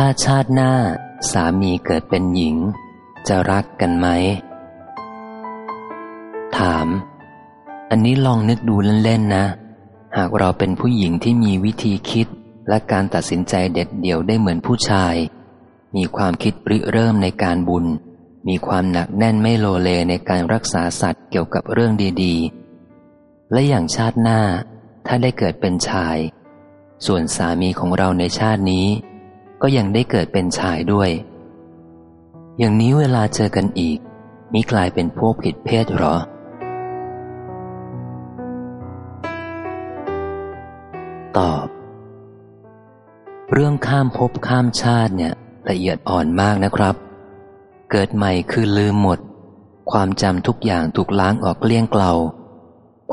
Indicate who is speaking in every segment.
Speaker 1: ถ้าชาติหน้าสามีเกิดเป็นหญิง จะรักกันไหม ถาม อันนี้ลองนึกดูเล่นๆนะ หากเราเป็นผู้หญิงที่มีวิธีคิดและการตัดสินใจเด็ดเดี่ยวได้เหมือนผู้ชาย มีความคิดริเริ่มในการบุญ มีความหนักแน่นไม่โลเลในการรักษาสัตว์เกี่ยวกับเรื่องดีๆ และอย่างชาติหน้าถ้าได้เกิดเป็นชาย ส่วนสามีของเราในชาตินี้ ก็ยังได้เกิดเป็นชายด้วย อย่างนี้เวลาเจอกันอีก มิกลายเป็นพวกผิดเพศหรอ ตอบ เรื่องข้ามภพข้ามชาติเนี่ยละเอียดอ่อนมากนะครับ เกิดใหม่คือลืมหมด ความจำทุกอย่างถูกล้างออกเกลี้ยงเกลา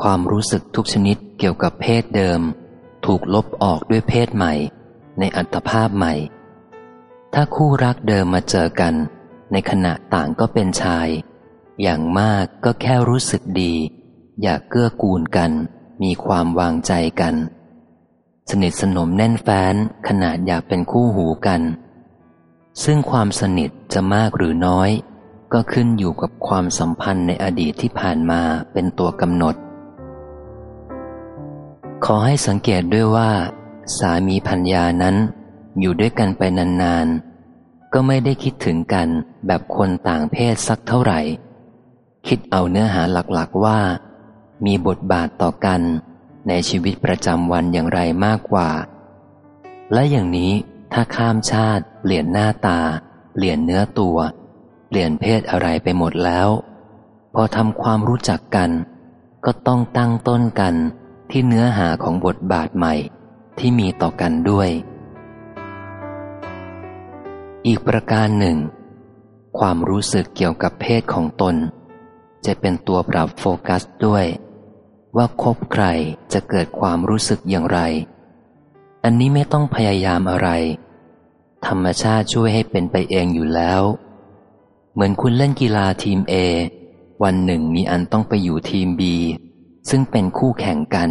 Speaker 1: ความรู้สึกทุกชนิดเกี่ยวกับเพศเดิม ถูกลบออกด้วยเพศใหม่ ในอัตภาพใหม่ ถ้าคู่รักเดิมมาเจอกัน ในขณะต่างก็เป็นชาย อย่างมากก็แค่รู้สึกดี อยากเกื้อกูลกัน มีความวางใจกัน สนิทสนมแน่นแฟ้นขนาดอยากเป็นคู่หูกัน ซึ่งความสนิทจะมากหรือน้อย ก็ขึ้นอยู่กับความสัมพันธ์ในอดีตที่ผ่านมาเป็นตัวกำหนดขอให้สังเกตด้วยว่า สามีพัญญานั้น อยู่ด้วยกันไปนานๆ ก็ไม่ได้คิดถึงกันแบบคนต่างเพศสักเท่าไหร่ คิดเอาเนื้อหาหลักๆว่า มีบทบาทต่อกันในชีวิตประจำวันอย่างไรมากกว่า และอย่างนี้ถ้าข้ามชาติ เปลี่ยนหน้าตา เปลี่ยนเนื้อตัว เปลี่ยนเพศอะไรไปหมดแล้ว พอทำความรู้จักกัน ก็ต้องตั้งต้นกันที่เนื้อหาของบทบาทใหม่ ที่มีต่อกันด้วย อีกประการหนึ่ง ความรู้สึกเกี่ยวกับเพศของตน จะเป็นตัวปรับโฟกัสด้วย ว่าคบใครจะเกิดความรู้สึกอย่างไร อันนี้ไม่ต้องพยายามอะไร ธรรมชาติช่วยให้เป็นไปเองอยู่แล้ว เหมือนคุณเล่นกีฬาทีม A วันหนึ่งมีอันต้องไปอยู่ทีม B ซึ่งเป็นคู่แข่งกัน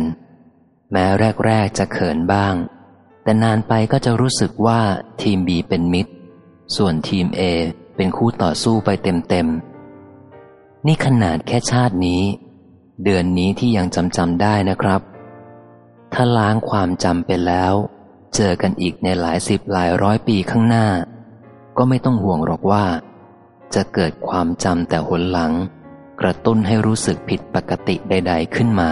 Speaker 1: แม้แรก ๆ จะเขินบ้าง แต่นานไปก็จะรู้สึกว่าทีม B เป็นมิตร ส่วนทีม A เป็นคู่ต่อสู้ไปเต็ม ๆ นี่ขนาดแค่ชาตินี้ เดือนนี้ที่ยังจำจำได้นะครับ ถ้าล้างความจำไปแล้ว เจอกันอีกในหลายสิบหลายร้อยปีข้างหน้า ก็ไม่ต้องห่วงหรอกว่า จะเกิดความจำแต่หนหลัง กระตุ้นให้รู้สึกผิดปกติใด ๆ ขึ้นมา